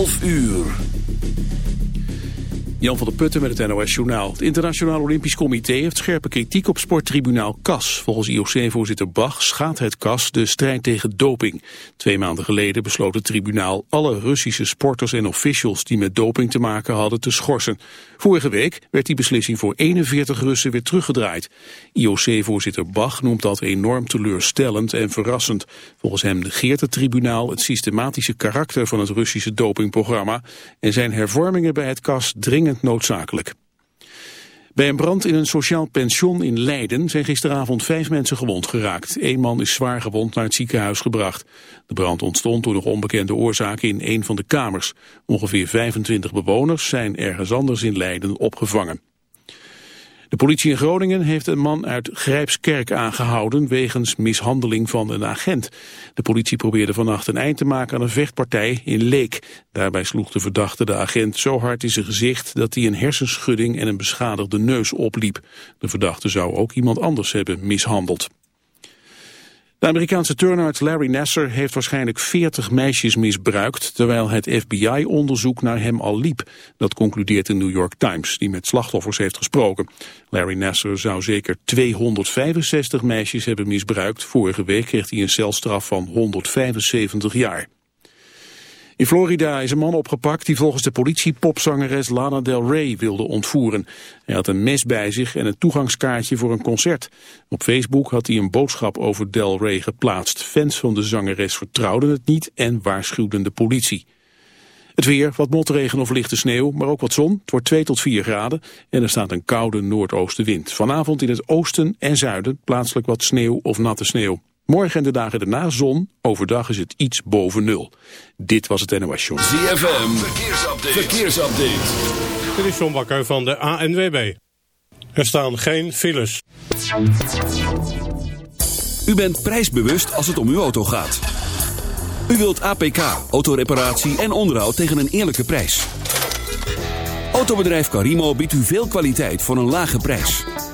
12 uur. Jan van der Putten met het NOS Journaal. Het Internationaal Olympisch Comité heeft scherpe kritiek op sporttribunaal CAS. Volgens IOC-voorzitter Bach schaadt het CAS de strijd tegen doping. Twee maanden geleden besloot het tribunaal alle Russische sporters en officials die met doping te maken hadden te schorsen. Vorige week werd die beslissing voor 41 Russen weer teruggedraaid. IOC-voorzitter Bach noemt dat enorm teleurstellend en verrassend. Volgens hem negeert het tribunaal het systematische karakter van het Russische dopingprogramma en zijn hervormingen bij het CAS noodzakelijk. Bij een brand in een sociaal pension in Leiden zijn gisteravond vijf mensen gewond geraakt. Eén man is zwaar gewond naar het ziekenhuis gebracht. De brand ontstond door nog onbekende oorzaken in een van de kamers. Ongeveer 25 bewoners zijn ergens anders in Leiden opgevangen. De politie in Groningen heeft een man uit Grijpskerk aangehouden wegens mishandeling van een agent. De politie probeerde vannacht een eind te maken aan een vechtpartij in Leek. Daarbij sloeg de verdachte de agent zo hard in zijn gezicht dat hij een hersenschudding en een beschadigde neus opliep. De verdachte zou ook iemand anders hebben mishandeld. De Amerikaanse turnarts Larry Nasser heeft waarschijnlijk 40 meisjes misbruikt, terwijl het FBI-onderzoek naar hem al liep. Dat concludeert de New York Times, die met slachtoffers heeft gesproken. Larry Nasser zou zeker 265 meisjes hebben misbruikt. Vorige week kreeg hij een celstraf van 175 jaar. In Florida is een man opgepakt die volgens de politie popzangeres Lana Del Rey wilde ontvoeren. Hij had een mes bij zich en een toegangskaartje voor een concert. Op Facebook had hij een boodschap over Del Rey geplaatst. Fans van de zangeres vertrouwden het niet en waarschuwden de politie. Het weer, wat motregen of lichte sneeuw, maar ook wat zon. Het wordt 2 tot 4 graden en er staat een koude noordoostenwind. Vanavond in het oosten en zuiden plaatselijk wat sneeuw of natte sneeuw. Morgen en de dagen daarna zon. Overdag is het iets boven nul. Dit was het NOS Show. ZFM, verkeersupdate. verkeersupdate. Dit is John Bakker van de ANWB. Er staan geen files. U bent prijsbewust als het om uw auto gaat. U wilt APK, autoreparatie en onderhoud tegen een eerlijke prijs. Autobedrijf Carimo biedt u veel kwaliteit voor een lage prijs.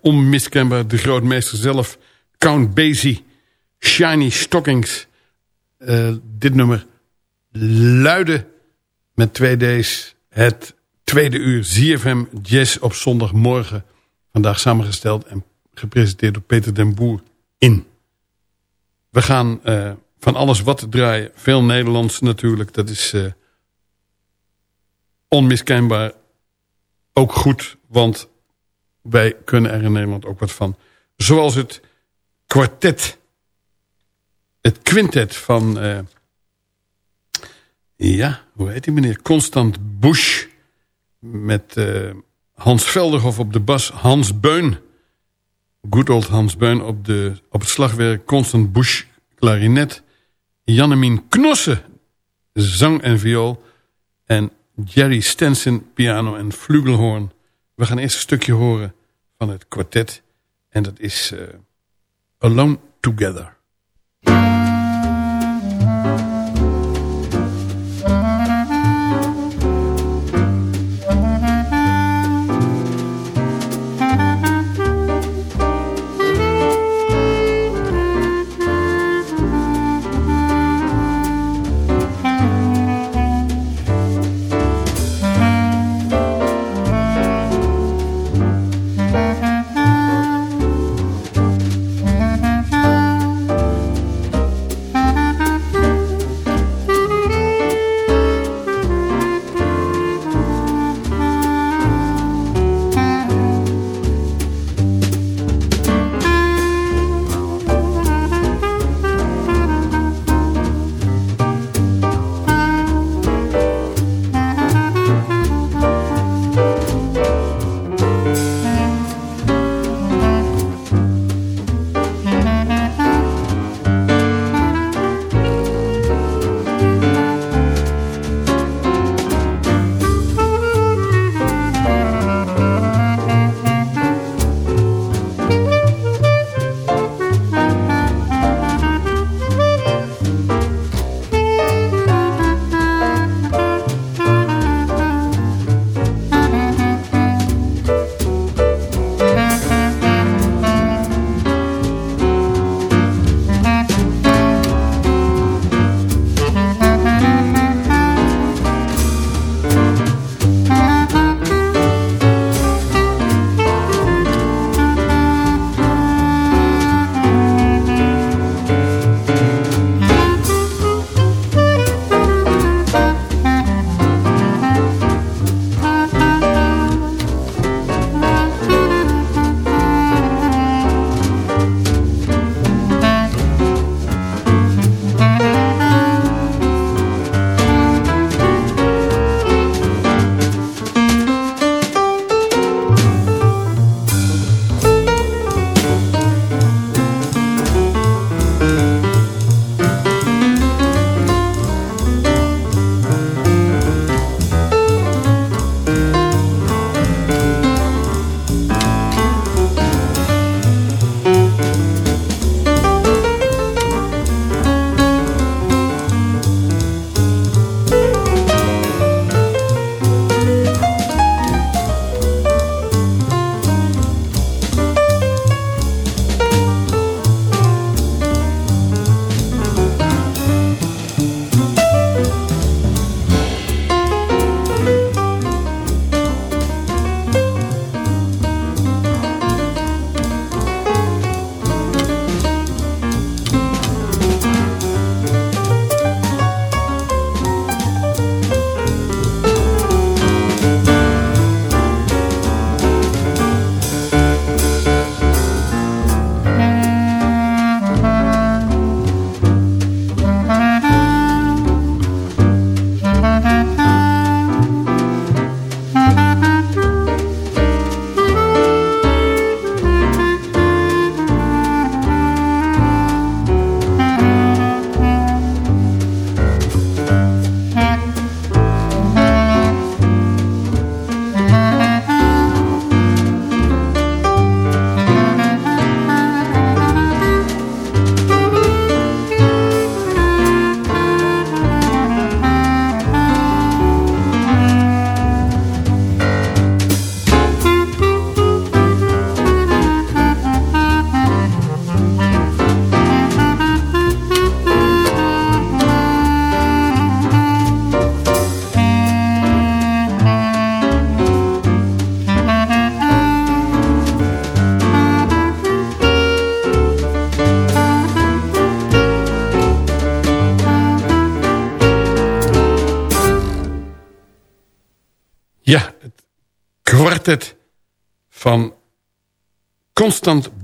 Onmiskenbaar de grootmeester zelf. Count Basie, Shiny Stockings. Eh, dit nummer luidde met twee D's het tweede uur ZFM Jazz op zondagmorgen. Vandaag samengesteld en gepresenteerd door Peter den Boer in. We gaan eh, van alles wat draaien. Veel Nederlands natuurlijk. Dat is uh, onmiskenbaar ook goed. Want wij kunnen er in Nederland ook wat van. Zoals het kwartet. Het quintet van... Uh, ja, hoe heet die meneer? Constant Busch. Met uh, Hans Velderhof op de bas. Hans Beun. Good old Hans Beun op, de, op het slagwerk. Constant Busch klarinet. Jannemien Knossen. Zang en viool. En Jerry Stenson piano en flugelhorn. We gaan eerst een stukje horen van het kwartet. En dat is uh, Alone Together.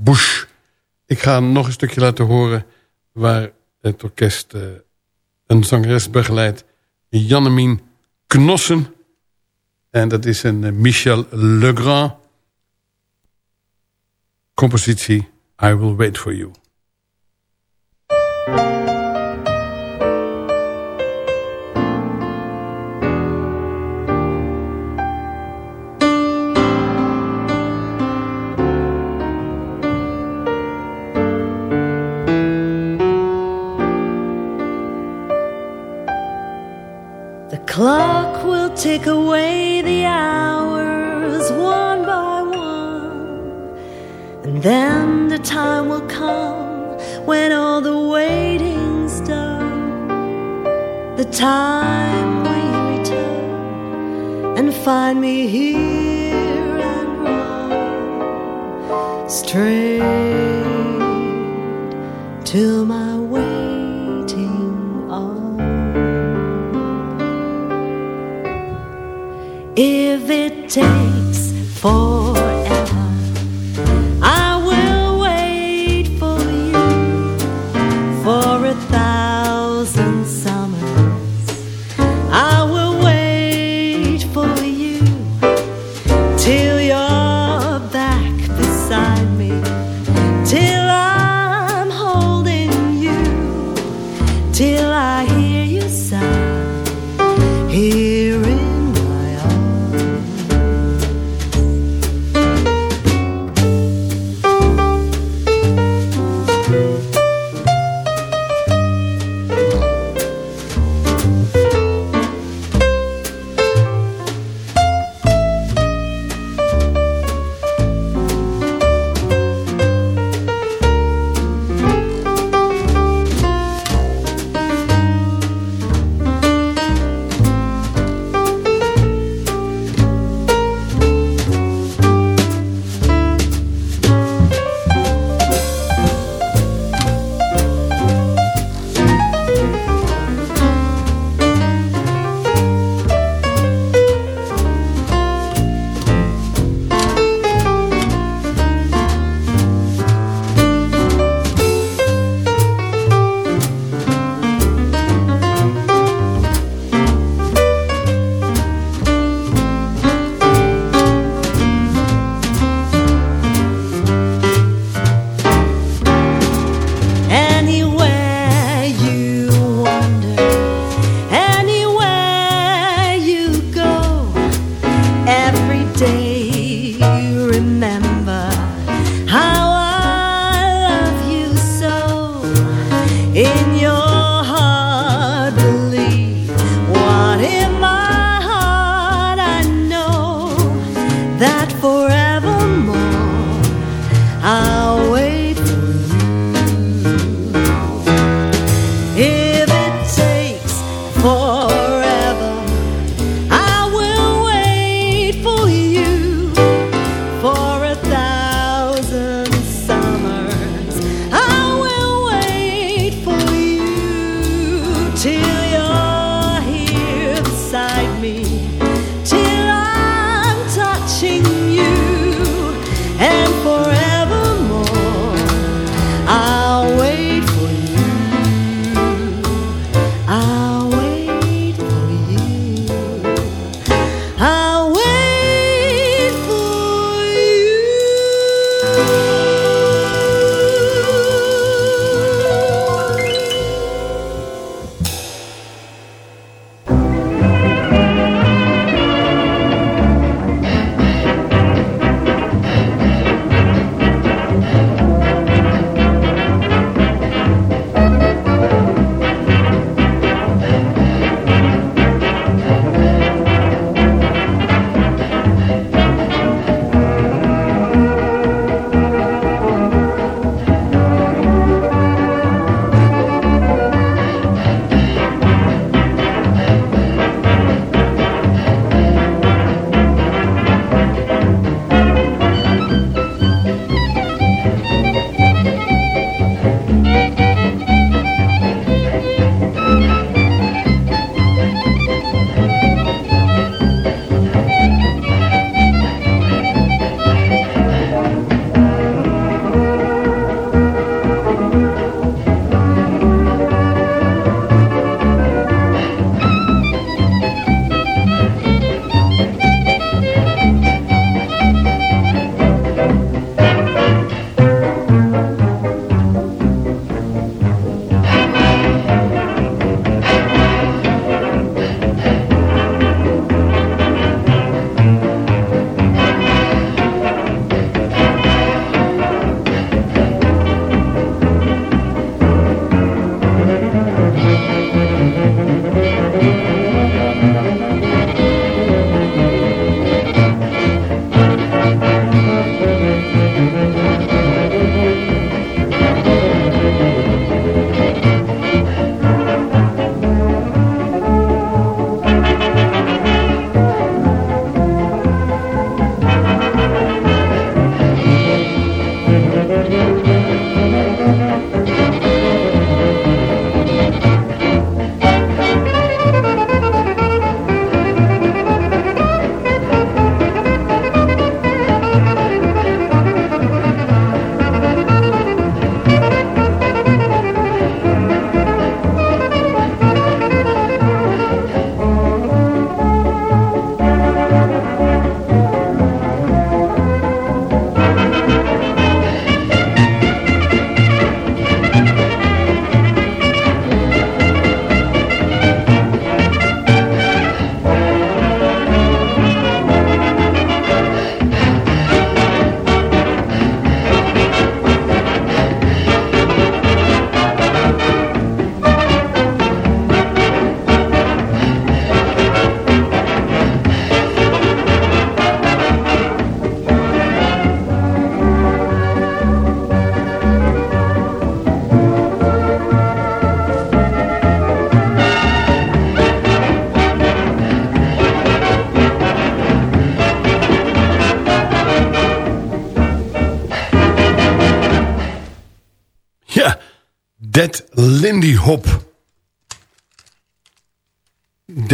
Bush. Ik ga nog een stukje laten horen waar het orkest uh, een zangeres begeleidt. Jannemien Knossen. En dat is een uh, Michel Legrand compositie I Will Wait For You. Tick away the hours one by one, and then the time will come when all the waiting's done. The time we return and find me here and run straight to my if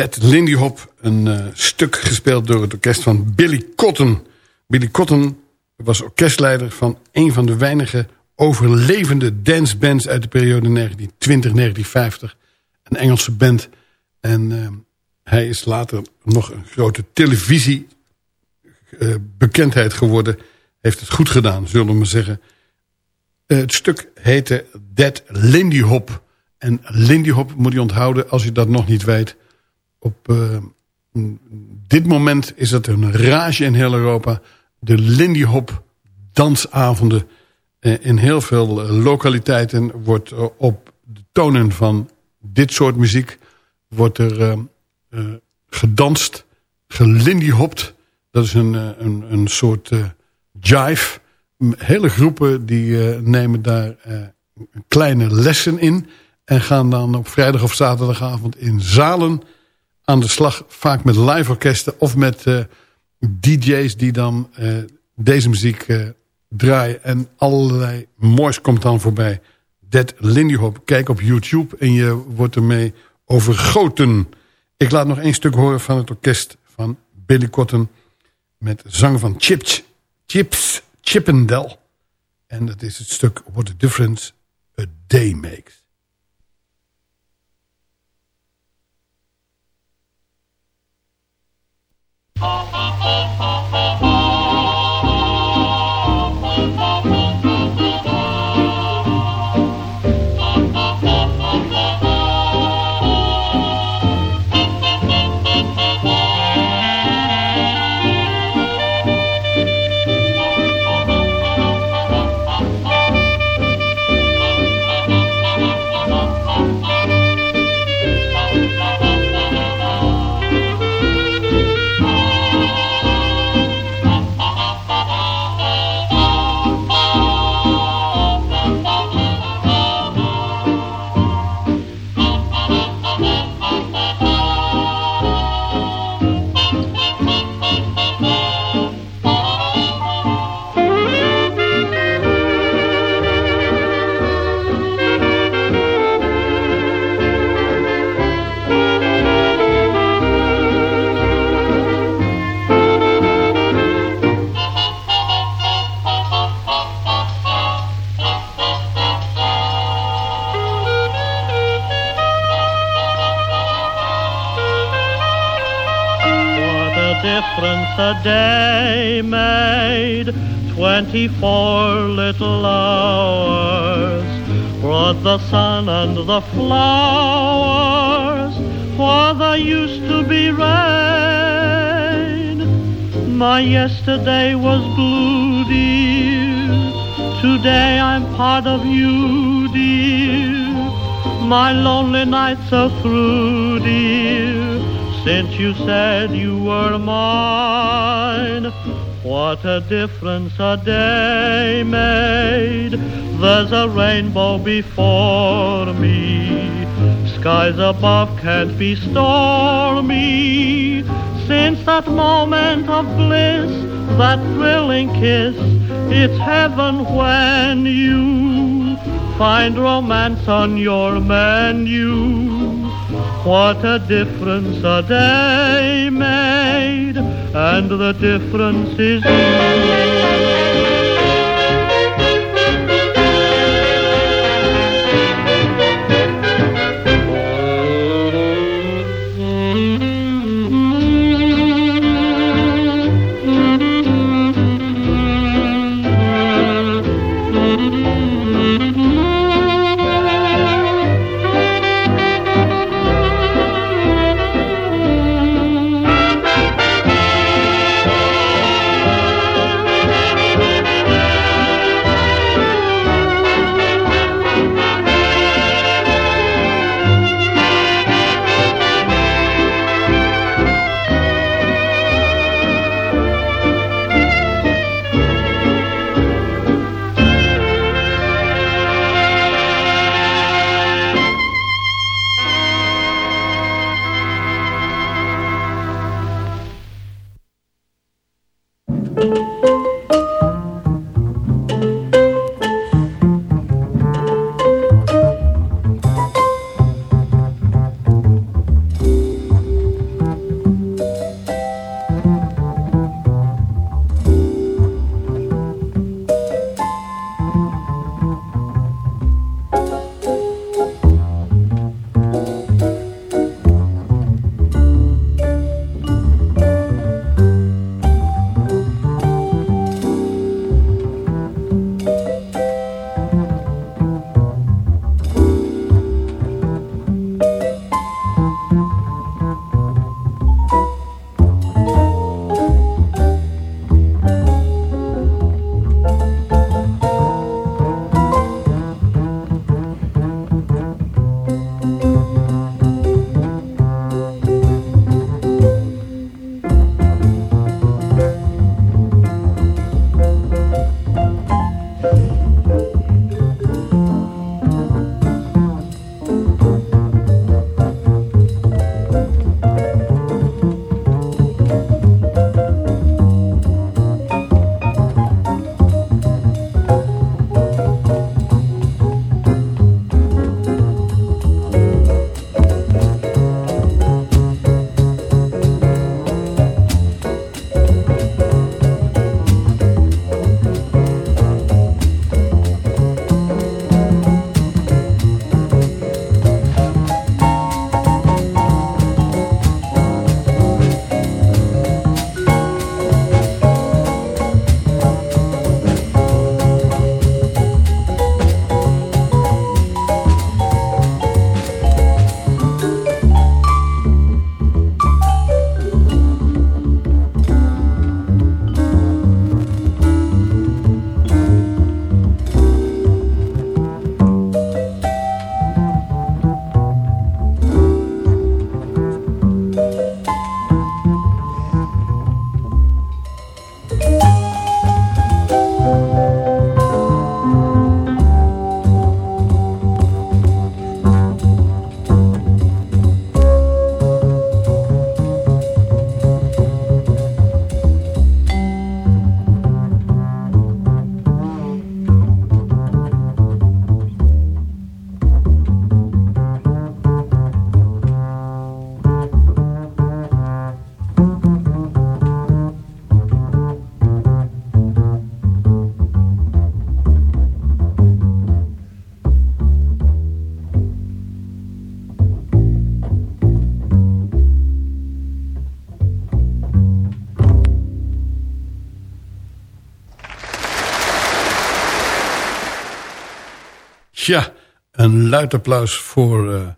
Dead Lindy Hop, een eh, stuk gespeeld door het orkest van Billy Cotton. Billy Cotton was orkestleider van een van de weinige overlevende dancebands uit de periode 1920-1950. Een Engelse band. En eh, hij is later nog een grote televisie eh, geworden. Heeft het goed gedaan, zullen we maar zeggen. Het stuk heette Dead Lindy Hop. En Lindy Hop moet je onthouden als je dat nog niet weet. Op uh, dit moment is het een rage in heel Europa. De Lindy Hop dansavonden. Uh, in heel veel lokaliteiten wordt op de tonen van dit soort muziek... wordt er gedanst, gelindyhopt. Dat is een, een, een soort jive hele groepen die nemen daar kleine lessen in. En gaan dan op vrijdag of zaterdagavond in zalen aan de slag. Vaak met live orkesten of met uh, DJ's die dan deze muziek draaien. En allerlei moois komt dan voorbij. Dead Lindy Hop. Kijk op YouTube en je wordt ermee overgoten. Ik laat nog één stuk horen van het orkest van Billy Cotton. Met zang van Chips. Chips Chippendale. En dat is het stuk What a Difference a Day Makes. Ha ha ha ha! A day made twenty-four little hours brought the sun and the flowers while there used to be rain. My yesterday was blue, dear. Today I'm part of you, dear. My lonely nights are through, dear since you said you were mine. What a difference a day made. There's a rainbow before me. Skies above can't be stormy. Since that moment of bliss, that thrilling kiss, it's heaven when you find romance on your menu. What a difference a day made, and the difference is. Ja, een luid applaus voor eh,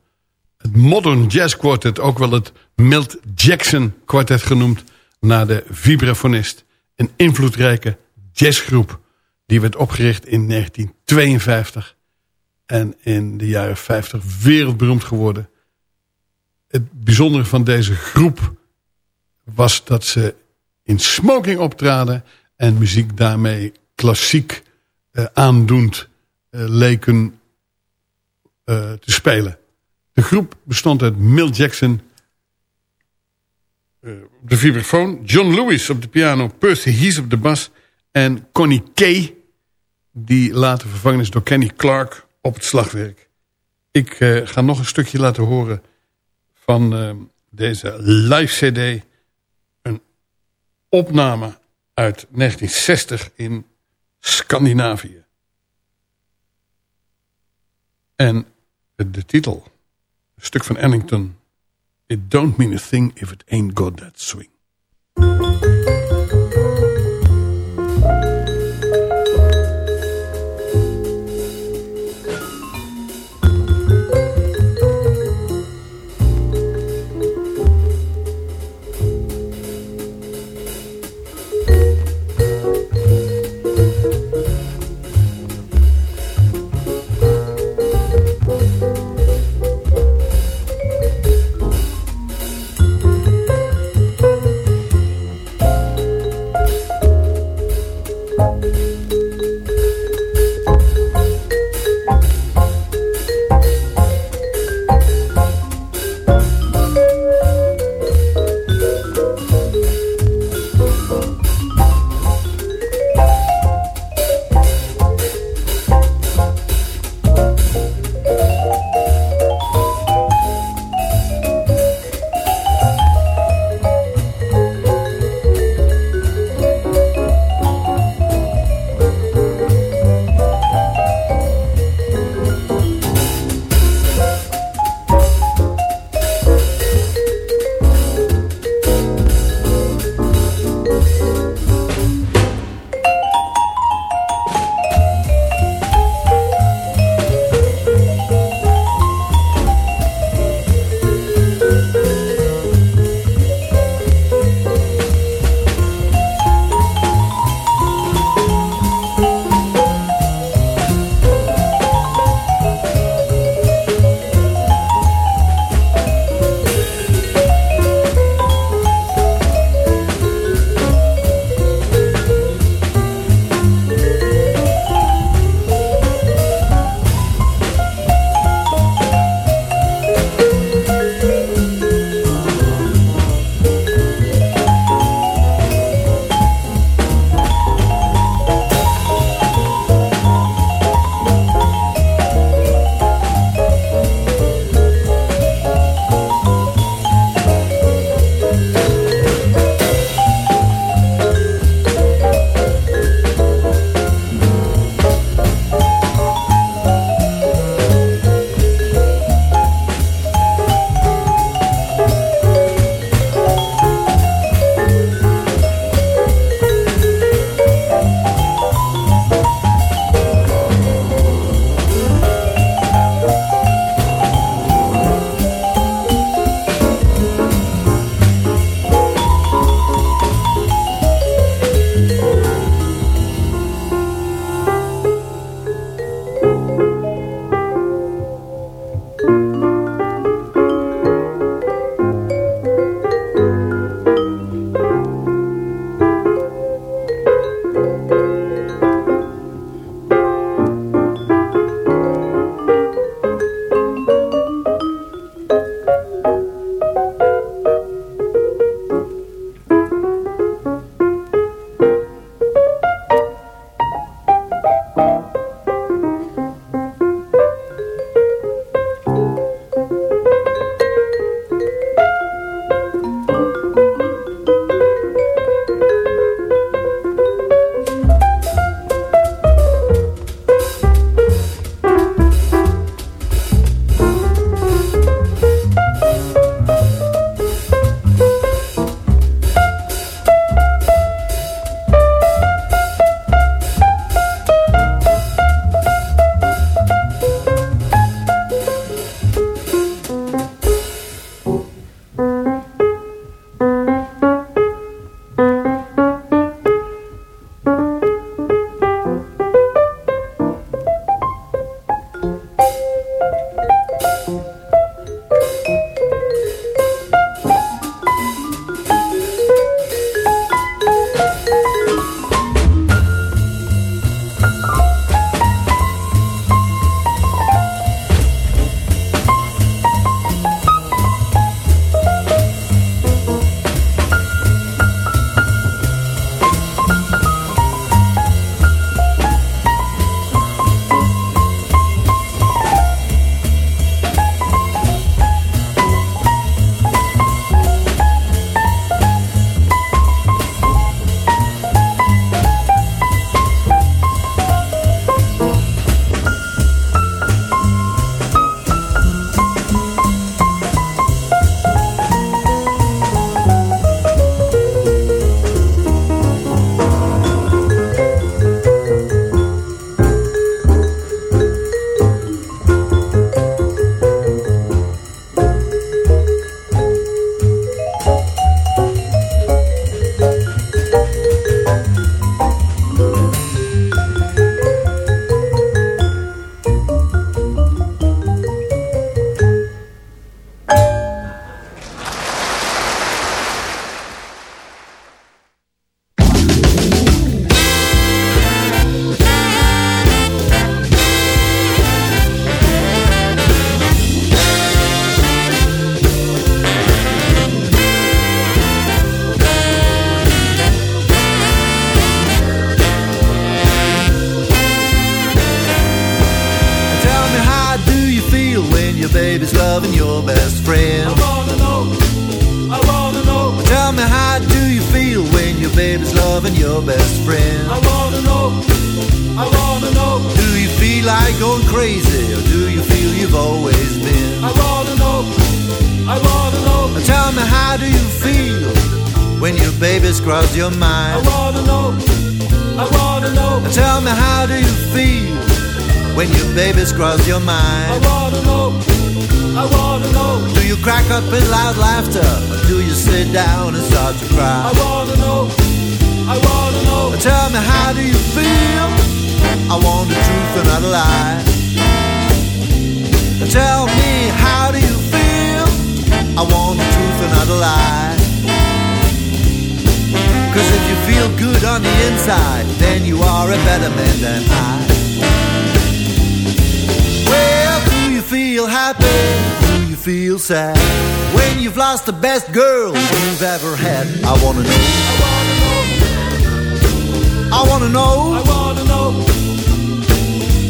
het Modern Jazz Quartet. Ook wel het Milt Jackson Quartet genoemd. Naar de vibrafonist. Een invloedrijke jazzgroep. Die werd opgericht in 1952. En in de jaren 50 wereldberoemd geworden. Het bijzondere van deze groep was dat ze in smoking optraden. En muziek daarmee klassiek uh, aandoend leken uh, te spelen. De groep bestond uit Milt Jackson op de vibrafoon... John Lewis op de piano, Percy Hees op de bas... en Connie Kay, die later vervangen is door Kenny Clark op het slagwerk. Ik ga nog een stukje laten horen van deze live cd. Een opname uit 1960 in Scandinavië. En de titel, een stuk van Ellington... It don't mean a thing if it ain't got that swing.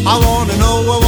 I wanna know,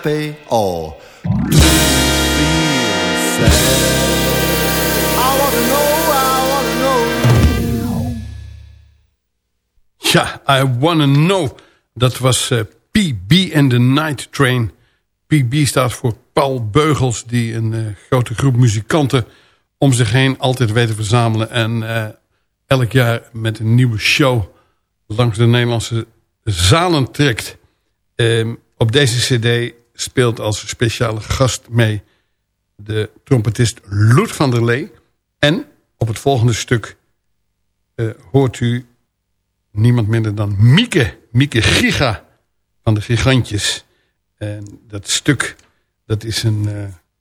happy or do you feel sad? I wanna know, I wanna know. Ja, I Wanna Know. Dat was eh, PB and the Night Train. PB staat voor Paul Beugels... die een eh, grote groep muzikanten om zich heen altijd weet te verzamelen... en eh, elk jaar met een nieuwe show langs de Nederlandse zalen trekt. Ehm, op deze cd speelt als speciale gast mee... de trompetist Loet van der Lee. En op het volgende stuk eh, hoort u niemand minder dan Mieke. Mieke Giga van de Gigantjes. En dat stuk, dat is een,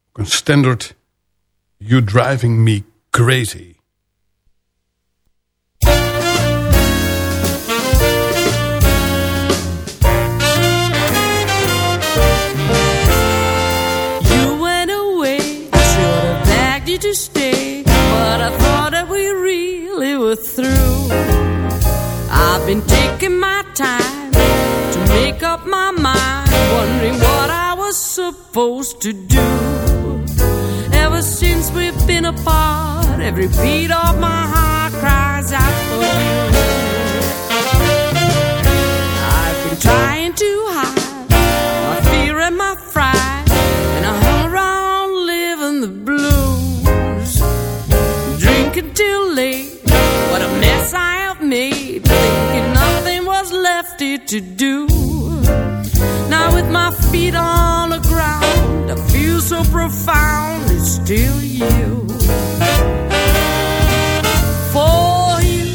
ook een standard. You Driving Me Crazy. Been taking my time to make up my mind, wondering what I was supposed to do. Ever since we've been apart, every beat of my heart cries out for you. I've been trying to hide my fear and my fright, and I hung around living the blues, drinking till late. What a mess I have made, thinking nothing was left here to do. Now with my feet on the ground, I feel so profound. It's still you. For you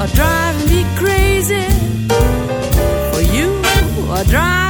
are driving me crazy. For you are driving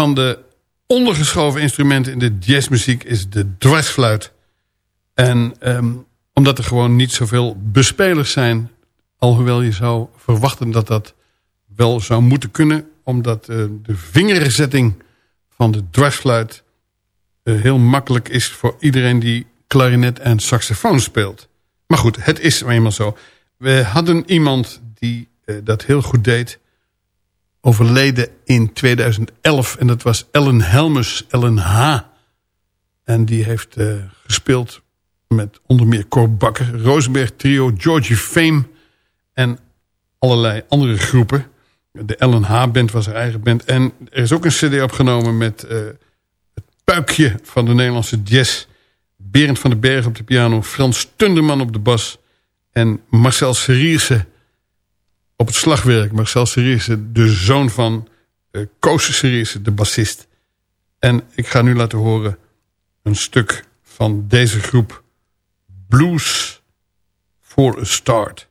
van de ondergeschoven instrumenten in de jazzmuziek is de dwarsfluit. En ehm, omdat er gewoon niet zoveel bespelers zijn... alhoewel je zou verwachten dat dat wel zou moeten kunnen... omdat eh, de vingerzetting van de dwarsfluit eh, heel makkelijk is... voor iedereen die klarinet en saxofoon speelt. Maar goed, het is eenmaal zo. We hadden iemand die eh, dat heel goed deed overleden in 2011. En dat was Ellen Helmus, Ellen H. En die heeft eh, gespeeld met onder meer Cor Bakker, Rosenberg Trio, Georgie Fame en allerlei andere groepen. De Ellen H. Band was haar eigen band. En er is ook een cd opgenomen met eh, het puikje van de Nederlandse jazz. Berend van den Berg op de piano, Frans Tunderman op de bas... en Marcel Serierse op het slagwerk. Marcel Serierse, de zoon van uh, Koos de bassist. En ik ga nu laten horen een stuk van deze groep. Blues for a Start.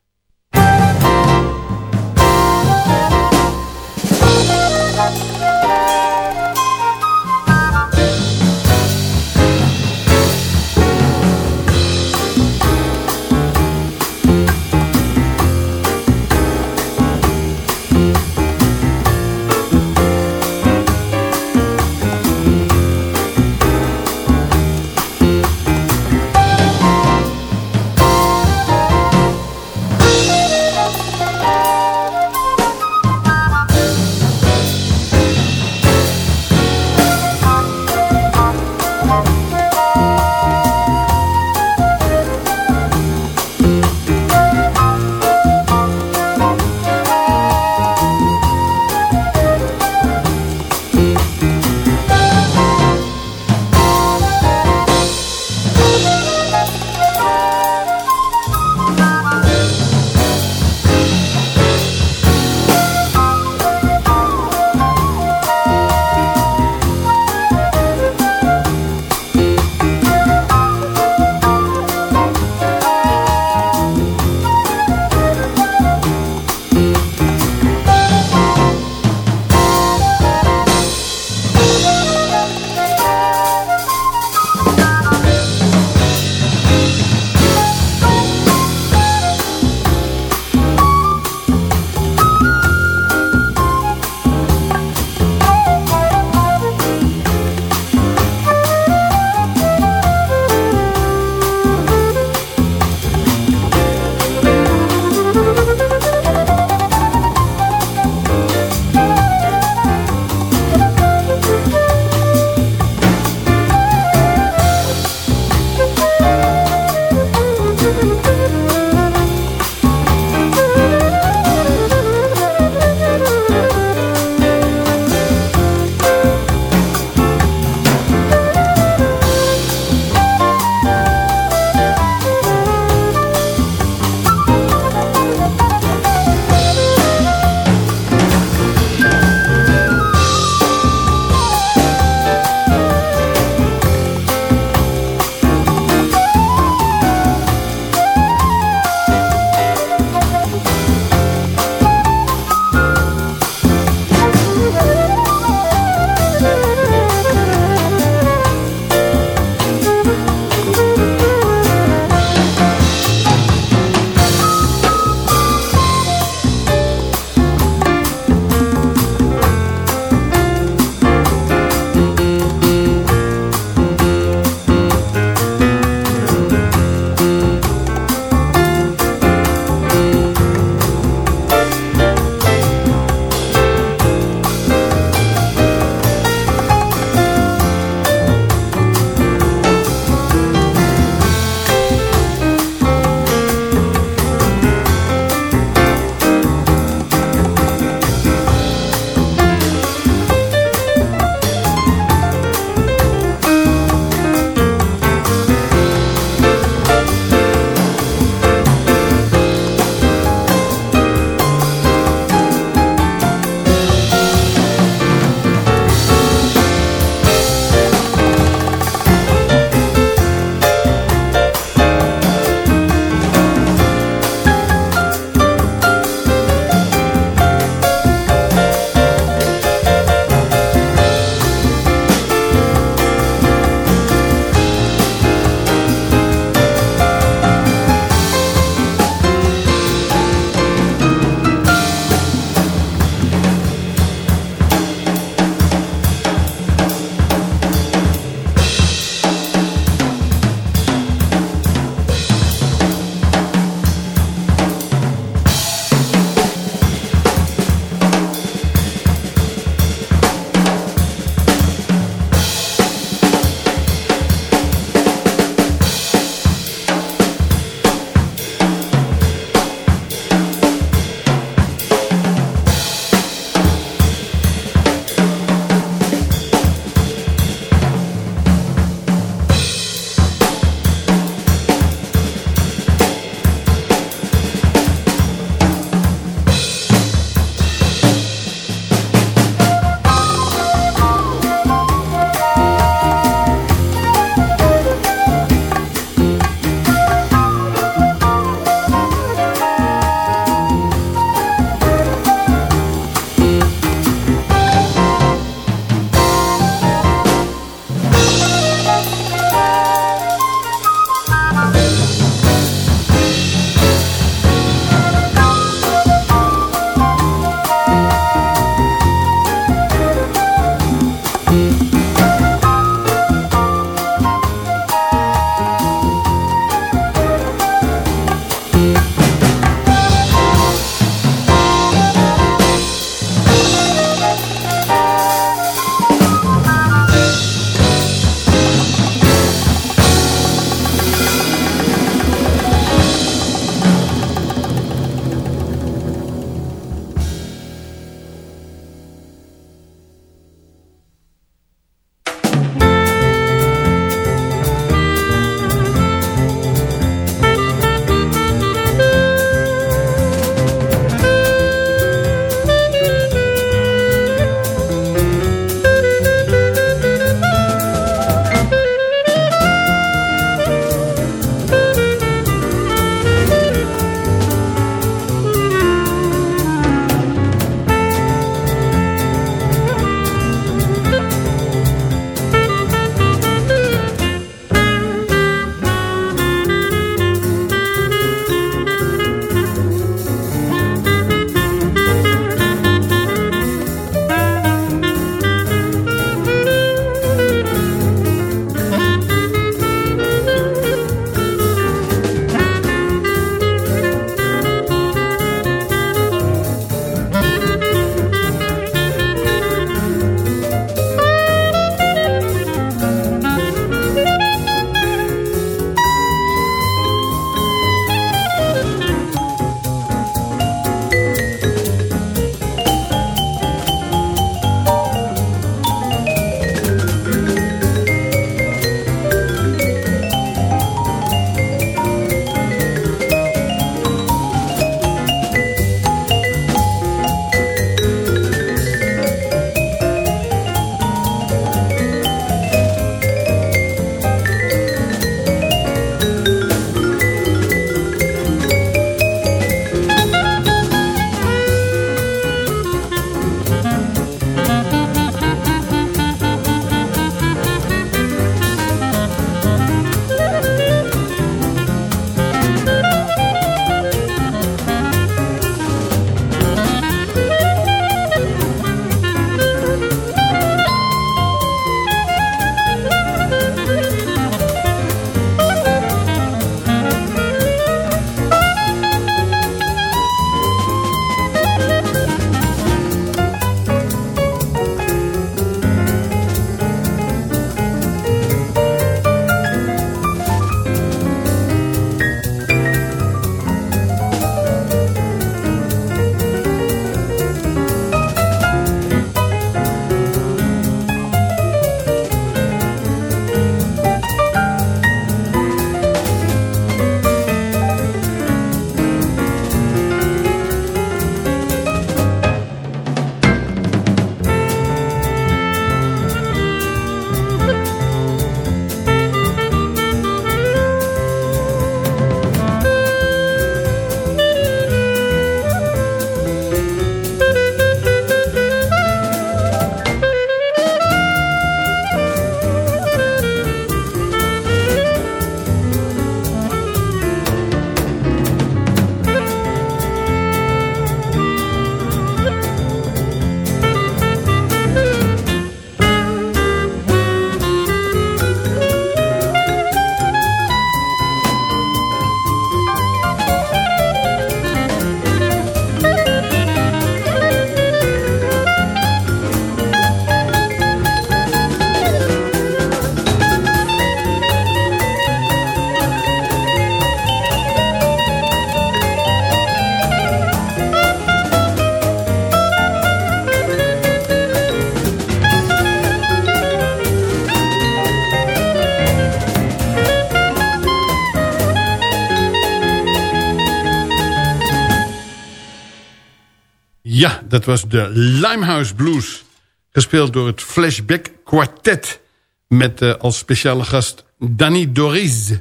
Dat was de Limehouse Blues. Gespeeld door het Flashback Quartet. Met uh, als speciale gast Danny Doris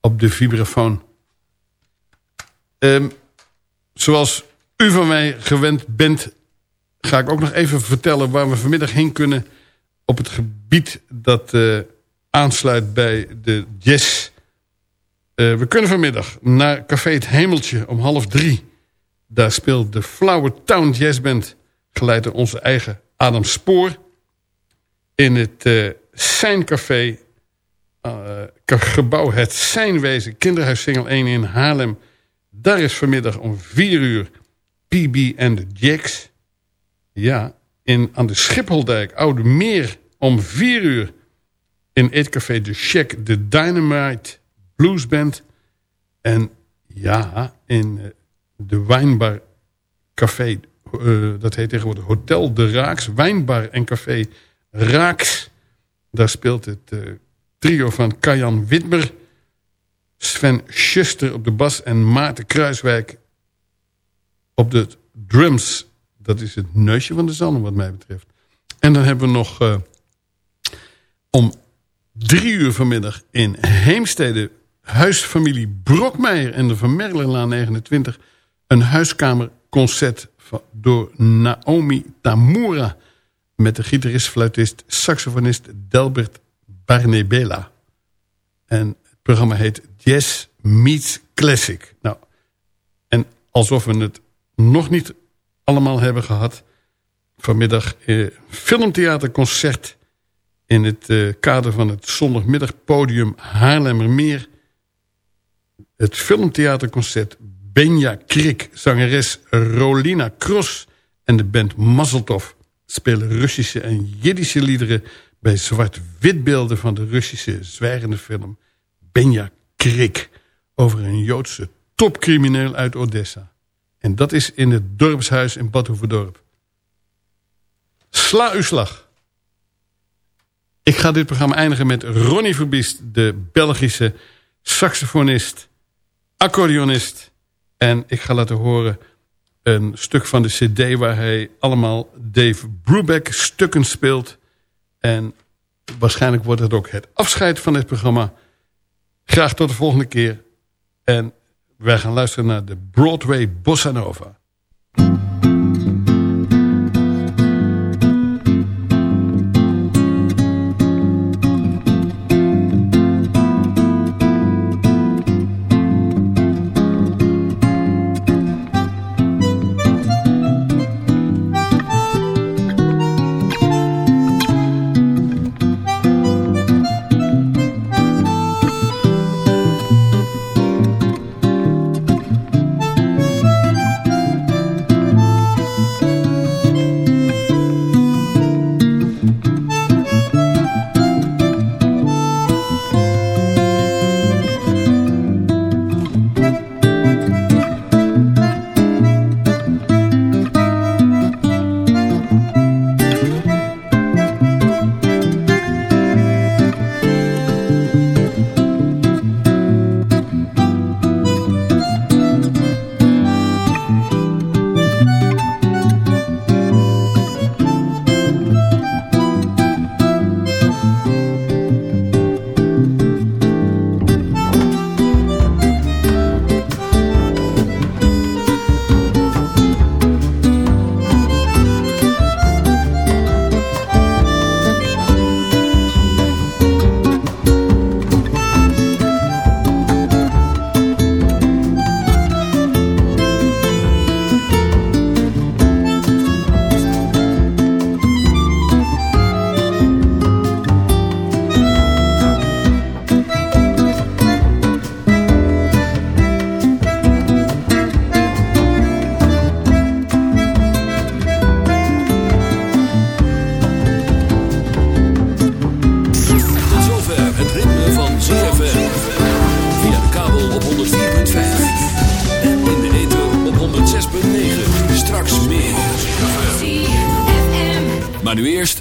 op de vibrafoon. Um, zoals u van mij gewend bent... ga ik ook nog even vertellen waar we vanmiddag heen kunnen... op het gebied dat uh, aansluit bij de jazz. Uh, we kunnen vanmiddag naar Café Het Hemeltje om half drie. Daar speelt de Flower Town Jazz Band... geleid door onze eigen Adam Spoor... in het uh, Seincafé... Uh, gebouw Het Seinwezen, kinderhuis Singel 1 in Haarlem. Daar is vanmiddag om 4 uur PB en de Jacks. Ja, in, aan de Schipholdijk, Oude Meer, om 4 uur... in Eetcafé De Shack, de Dynamite Blues Band. En ja, in uh, de Wijnbar Café... Uh, dat heet tegenwoordig Hotel de Raaks. Wijnbar en Café Raaks. Daar speelt het uh, trio van Kajan Witmer... Sven Schuster op de bas en Maarten Kruiswijk op de drums. Dat is het neusje van de zalm wat mij betreft. En dan hebben we nog uh, om drie uur vanmiddag in Heemstede... huisfamilie Brokmeijer en de Van Merlelaan 29... een huiskamerconcert door Naomi Tamura... met de gitarist, fluitist, saxofonist Delbert Barnebela. En het programma heet Jazz Meets Classic. Nou, en alsof we het nog niet allemaal hebben gehad... vanmiddag eh, filmtheaterconcert... in het eh, kader van het zondagmiddagpodium Haarlemmermeer... het filmtheaterconcert Benja Krik... zangeres Rolina Kros en de band Mazzeltov... spelen Russische en Jiddische liederen... bij zwart-witbeelden van de Russische zwijgende film Benja Krik... over een Joodse topcrimineel uit Odessa. En dat is in het dorpshuis in Badhoevedorp. Sla uw slag. Ik ga dit programma eindigen met Ronnie Verbiest... de Belgische saxofonist, accordeonist... en ik ga laten horen een stuk van de cd... waar hij allemaal Dave Brubeck stukken speelt. En waarschijnlijk wordt het ook het afscheid van dit programma. Graag tot de volgende keer. En wij gaan luisteren naar de Broadway Bossa Nova.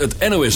Het NOS.